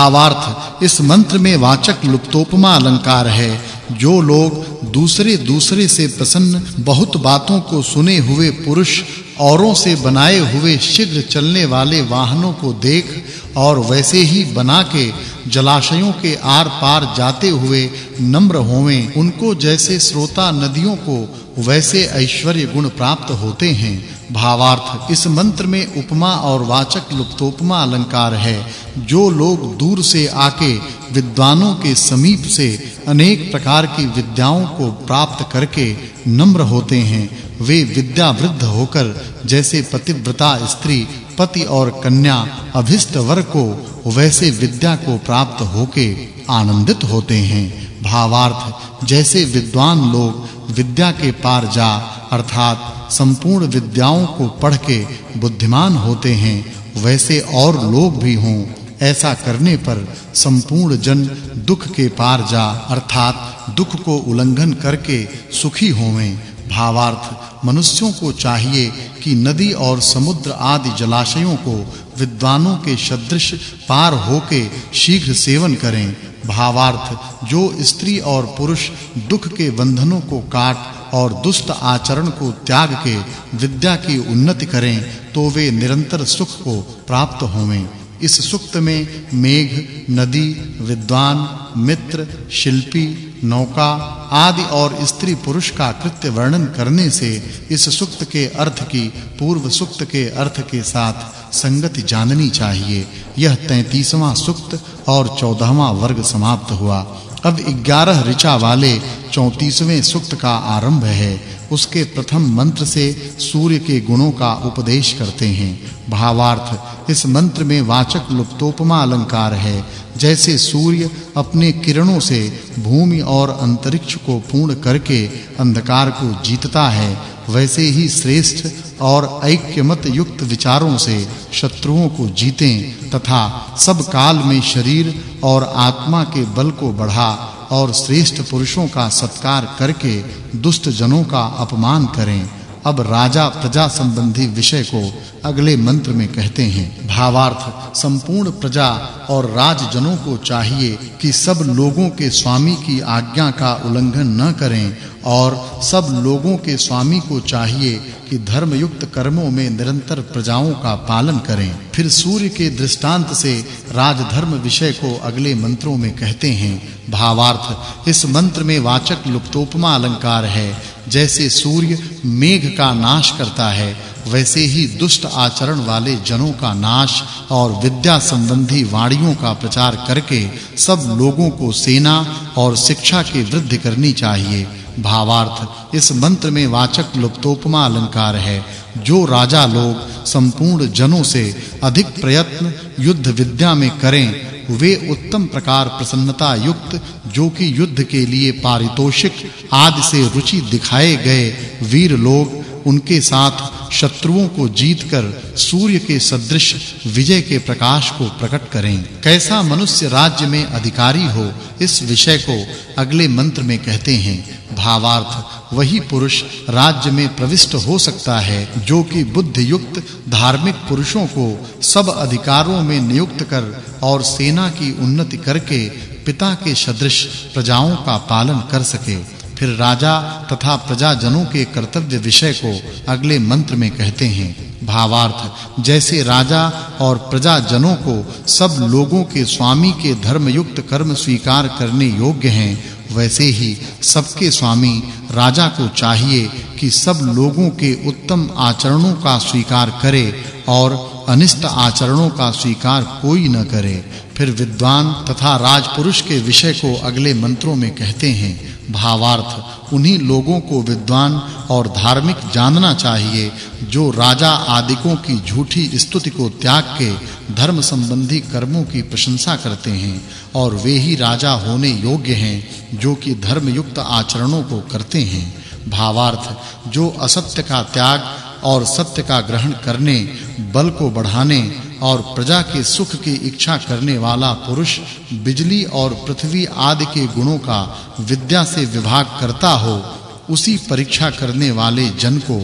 भावार्थ। इस मंत्र में वाचक् लुप्तोपमा अलंकार है। जो लोग दूसरे दूसरे से प्रसन्न बहुत बातों को सुने हुए पुरुष औरों से बनाए हुए शीघ्र चलने वाले वाहनों को देख और वैसे ही बना के जलाशयों के आर पार जाते हुए नम्र होवें। उनको जैसे श्रोता नदियों को, वैसे ऐश्वर्य गुण प्राप्त होते हैं। भावार्थ, इस मंत्र में उपमा और वाचक् लुप्तोपमा अलंकार है। जो लोग दूर से आके विद्वानों के समीप से अनेक प्रकार की विद्याओं को प्राप्त करके नम्र होते हैं वे विद्या वृद्ध होकर जैसे पतिव्रता स्त्री, पति और कन्या अभिष्ट वर को वैसे विद्या को प्राप्त होके आनंदित होते हैं। भावार्थ, जैसे विद्वान लोग विद्या के पार जा, अर्थात संपूर्ण विद्याओं को पढ़ के बुद्धिमान होते हैं, वैसे और लोग भी हों। ऐसा करने पर संपूर्ण जन दुख के पार जा, अर्थात दुख को उल्लंघन करके सुखी होवें। भावार्थ मनुष्यों को चाहिए कि नदी और समुद्र आदि जलाशयों को विद्वानों के सदृश पार होके शीघ्र सेवन करें। भावार्थ, जो स्त्री और पुरुष दुख के बंधनों को काट और दुष्ट आचरण को त्याग के विद्या की उन्नति करें तो वे निरंतर सुख को प्राप्त होवें। इस सुक्त में मेघ, नदी, विद्वान, मित्र, शिल्पी नौका, आदि और स्त्री पुरुष का कृत्य वर्णन करने से इस सुक्त के अर्थ की, पूर्व सुक्त के अर्थ के साथ संगति जाननी चाहिए। यह 33वां सुक्त और 14वां वर्ग समाप्त हुआ। अब 11 ऋचा वाले 34वें सूक्त का आरंभ है। उसके प्रथम मंत्र से सूर्य के गुणों का उपदेश करते हैं। भावार्थ, इस मंत्र में वाचक् लुप्तोपमा अलंकार है। जैसे सूर्य अपने किरणों से भूमि और अंतरिक्ष को पूर्ण करके अंधकार को जीतता है वैसे ही श्रेष्ठ और ऐक्यमत युक्त विचारों से शत्रुओं को जीतें तथा सब काल में शरीर और आत्मा के बल को बढ़ा और श्रेष्ठ पुरुषों का सत्कार करके दुष्ट जनों का अपमान करें। अब राजा प्रजा संबंधी विषय को अगले मंत्र में कहते हैं, भावार्थ, संपूर्ण प्रजा और राजजनों को चाहिए कि सब लोगों के स्वामी की आज्ञा का उल्लंघन न करें और सब लोगों के स्वामी को चाहिए कि धर्म युक्त कर्मों में निरंतर प्रजाओं का पालन करें। फिर सूर्य के दृष्टांत से राजधर्म विषय को अगले मंत्रों में कहते हैं, भावार्थ, इस मंत्र में वाचक् लुप्तोपमा अलंकार है, जैसे सूर्य मेघ का नाश करता है वैसे ही दुष्ट आचरण वाले जनों का नाश और विद्या संबंधी वाणियों का प्रचार करके सब लोगों को सेना और शिक्षा की वृद्धि करनी चाहिए। भावार्थ, इस मंत्र में वाचक् लुप्तोपमा अलंकार है, जो राजा लोग, संपूर्ण जनों से अधिक प्रयत्न, युद्ध विद्या में करें, वे उत्तम प्रकार प्रसन्नता युक्त, जो कि युद्ध के लिए पारितोषिक, आदि से रुचि दिखाए गए वीर लोग, उनके साथ शत्रुओं को जीतकर सूर्य के सदृश, विजय के प्रकाश को प्रकट करें। कैसा मनुष्य राज्य में अधिकारी हो, इस विषय को अगले मंत्र में कहते हैं। भावार्थ, वही पुरुष राज्य में प्रविष्ट हो सकता है, जो कि बुद्धि युक्त धार्मिक पुरुषों को सब अधिकारों में नियुक्त कर और सेना की उन्नति करके पिता के सदृश प्रजाओं का पालन कर सके। फिर राजा तथा प्रजाजनों के कर्तव्य विषय को अगले मंत्र में कहते हैं। भावार्थ, जैसे राजा और प्रजाजनों को सब लोगों के स्वामी के धर्म युक्त कर्म स्वीकार करने योग्य हैं, वैसे ही सबके स्वामी राजा को चाहिए कि सब लोगों के उत्तम आचरणों का स्वीकार करे और अनिष्ट आचरणों का स्वीकार कोई न करे। फिर विद्वान तथा राजपुरुष के विषय को अगले मंत्रों में कहते हैं भावार्थ, उन्हीं लोगों को विद्वान और धार्मिक जानना चाहिए, जो राजा आदिकों की झूठी स्तुति को त्याग के धर्म संबंधी कर्मों की प्रशंसा करते हैं, और वे ही राजा होने योग्य हैं, जो कि धर्म युक्त आचरणों को करते हैं। भावार्थ, जो असत्य का त्याग और सत्य का ग्रहण करने, बल को बढ़ाने और प्रजा के सुख की इच्छा करने वाला पुरुष बिजली और पृथ्वी आदि के गुणों का विद्या से विभाग करता हो, उसी परीक्षा करने वाले जन को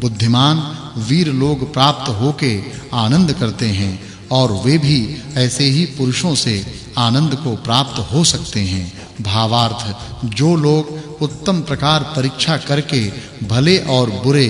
बुद्धिमान वीर लोग प्राप्त होके आनंद करते हैं और वे भी ऐसे ही पुरुषों से आनंद को प्राप्त हो सकते हैं। भावार्थ, जो लोग उत्तम प्रकार परीक्षा करके भले और बुरे,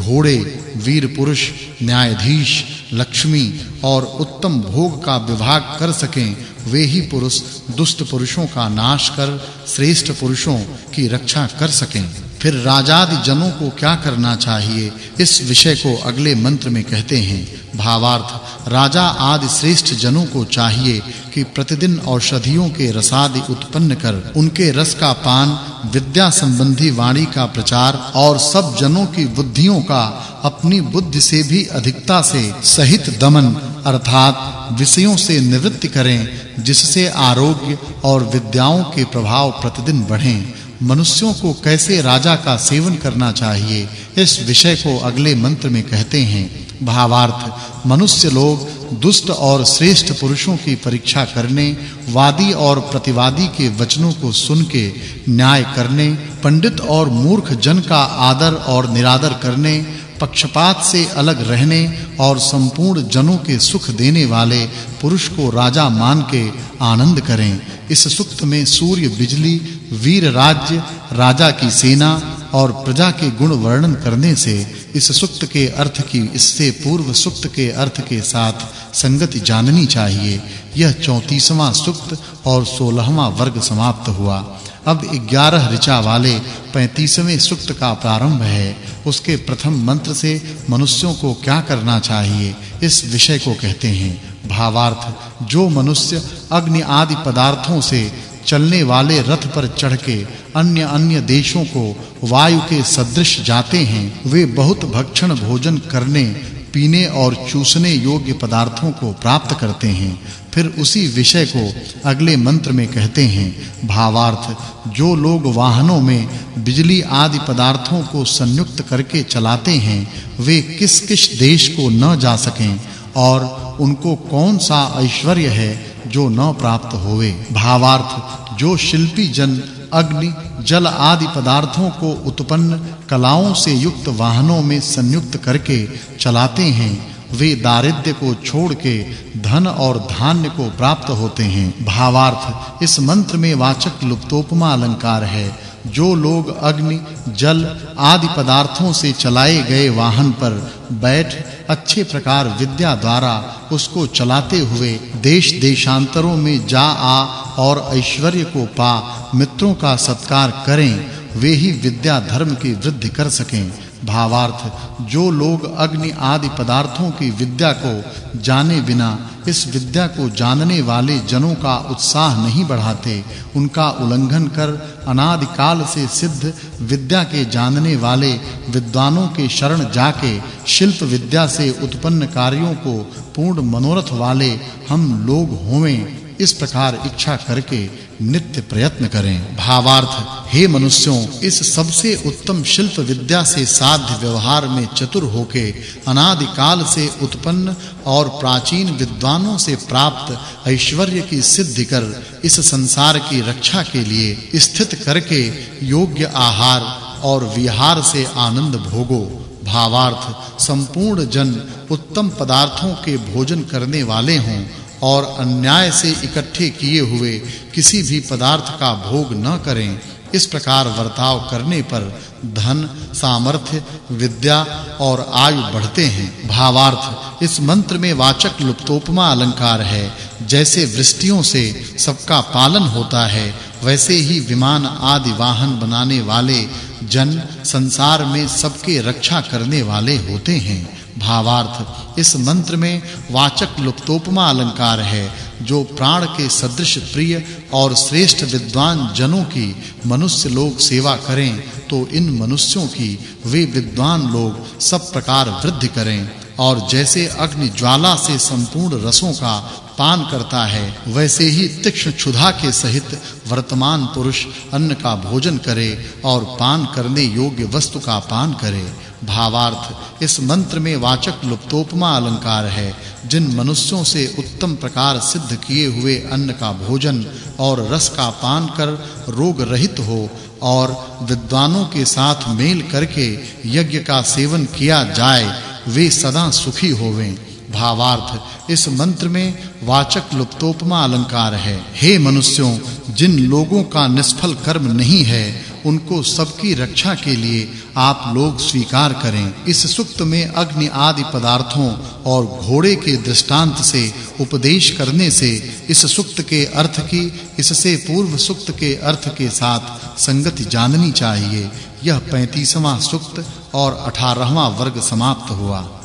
घोड़े, वीर पुरुष, न्यायाधीश लक्ष्मी और उत्तम भोग का विभाग कर सकें, वे ही पुरुष दुष्ट पुरुषों का नाश कर, श्रेष्ठ पुरुषों की रक्षा कर सकें। फिर राजादि जनों को क्या करना चाहिए? इस विषय को अगले मंत्र में कहते हैं। भावार्थ, राजा आदि श्रेष्ठ जनों को चाहिए कि प्रतिदिन औषधियों के रसादि उत्पन्न कर, उनके रस का पान, विद्या संबंधी वाणी का प्रचार और सब जनों की बुद्धियों का अपनी बुद्धि से भी अधिकता से सहित दमन, अर्थात विषयों से निवृत्ति करें, जिससे आरोग्य और विद्याओं के प्रभाव प्रतिदिन बढ़ें। मनुष्यों को कैसे राजा का सेवन करना चाहिए, इस विषय को अगले मंत्र में कहते हैं। भावार्थ, मनुष्य लोग दुष्ट और श्रेष्ठ पुरुषों की परीक्षा करने, वादी और प्रतिवादी के वचनों को सुन के न्याय करने, पंडित और मूर्ख जन का आदर और निरादर करने, पक्षपात से अलग रहने और संपूर्ण जनों के सुख देने वाले पुरुष को राजा मान के आनंद करें। इस सुक्त में सूर्य बिजली वीर राज्य, राजा की सेना और प्रजा के गुण वर्णन करने से इस सुक्त के अर्थ की, इससे पूर्व सुक्त के अर्थ के साथ संगति जाननी चाहिए। यह 34वां सुक्त और 16वां वर्ग समाप्त हुआ। अब 11 ऋचा वाले 35वें सुक्त का प्रारंभ है। उसके प्रथम मंत्र से मनुष्यों को क्या करना चाहिए, इस विषय को कहते हैं। भावार्थ, जो मनुष्य अग्नि आदि पदार्थों से चलने वाले रथ पर चढ़ के अन्य अन्य देशों को वायु के सदृश जाते हैं। वे बहुत भक्षण भोजन करने, पीने और चूसने योग्य पदार्थों को प्राप्त करते हैं। फिर उसी विषय को अगले मंत्र में कहते हैं। भावार्थ, जो लोग वाहनों में बिजली आदि पदार्थों को संयुक्त करके चलाते हैं, वे किस-किस देश को न जा सकें? और उनको कौन सा ऐश्वर्य है जो न प्राप्त होवे। भावार्थ, जो शिल्पी जन, अग्नि, जल आदि पदार्थों को उत्पन्न कलाओं से युक्त वाहनों में संयुक्त करके चलाते हैं, वे दारिद्र्य को छोड़ के धन और धान्य को प्राप्त होते हैं। भावार्थ, इस मंत्र में वाचक् लुप्तोपमा अलंकार है। जो लोग अग्नि, जल आदि पदार्थों से चलाए गए वाहन पर बैठ अच्छे प्रकार विद्या द्वारा उसको चलाते हुए देश देशांतरों में जा आ और ऐश्वर्य को पा, मित्रों का सत्कार करें, वे ही विद्या धर्म की वृद्धि कर सकें। भावार्थ, जो लोग अग्नि आदि पदार्थों की विद्या को जाने बिना, इस विद्या को जानने वाले जनों का उत्साह नहीं बढ़ाते, उनका उल्लंघन कर अनादि काल से सिद्ध विद्या के जानने वाले विद्वानों के शरण जाके शिल्प विद्या से उत्पन्न कार्यों को पूर्ण मनोरथ वाले हम लोग होवें। इस प्रकार इच्छा करके नित्य प्रयत्न करें। भावार्थ, हे मनुष्यों, इस सबसे उत्तम शिल्प विद्या से साध्य व्यवहार में चतुर होके अनादि काल से उत्पन्न और प्राचीन विद्वानों से प्राप्त ऐश्वर्य की सिद्धि कर इस संसार की रक्षा के लिए स्थित करके योग्य आहार और विहार से आनंद भोगो। भावार्थ, संपूर्ण जन उत्तम पदार्थों के भोजन करने वाले हों। और अन्याय से इकट्ठे किए हुए किसी भी पदार्थ का भोग न करें। इस प्रकार वर्ताव करने पर धन, सामर्थ्य, विद्या और आयु बढ़ते हैं। भावार्थ, इस मंत्र में वाचक् लुप्तोपमा अलंकार है। जैसे वृष्टियों से सबका पालन होता है, वैसे ही विमान आदि वाहन बनाने वाले जन संसार में सबके रक्षा करने वाले होते हैं। भावार्थ। इस मंत्र में वाचक् लुप्तोपमा अलंकार है, जो प्राण के सदृश प्रिय और श्रेष्ठ विद्वान जनों की मनुष्य लोग सेवा करें तो इन मनुष्यों की वे विद्वान लोग सब प्रकार वृद्धि करें। और जैसे अग्नि ज्वाला से संपूर्ण रसों का पान करता है, वैसे ही तीक्ष्ण क्षुधा के सहित वर्तमान पुरुष अन्न का भोजन करे और पान करने योग्य वस्तु का पान करे। भावार्थ, इस मंत्र में वाचक् लुप्तोपमा अलंकार है, जिन मनुष्यों से उत्तम प्रकार सिद्ध किए हुए अन्न का भोजन और रस का पान कर रोग रहित हो और विद्वानों के साथ मेल करके यज्ञ का सेवन किया जाए, वे सदा सुखी होवें। भावार्थ, इस मंत्र में वाचक् लुप्तोपमा अलंकार है। हे मनुष्यों, जिन लोगों का निष्फल कर्म नहीं है उनको सबकी रक्षा के लिए आप लोग स्वीकार करें। इस सुक्त में अग्नि आदि पदार्थों और घोड़े के दृष्टांत से उपदेश करने से इस सुक्त के अर्थ की, इससे पूर्व सुक्त के अर्थ के साथ संगति जाननी चाहिए। यह 35वां सुक्त और 18वां वर्ग समाप्त हुआ।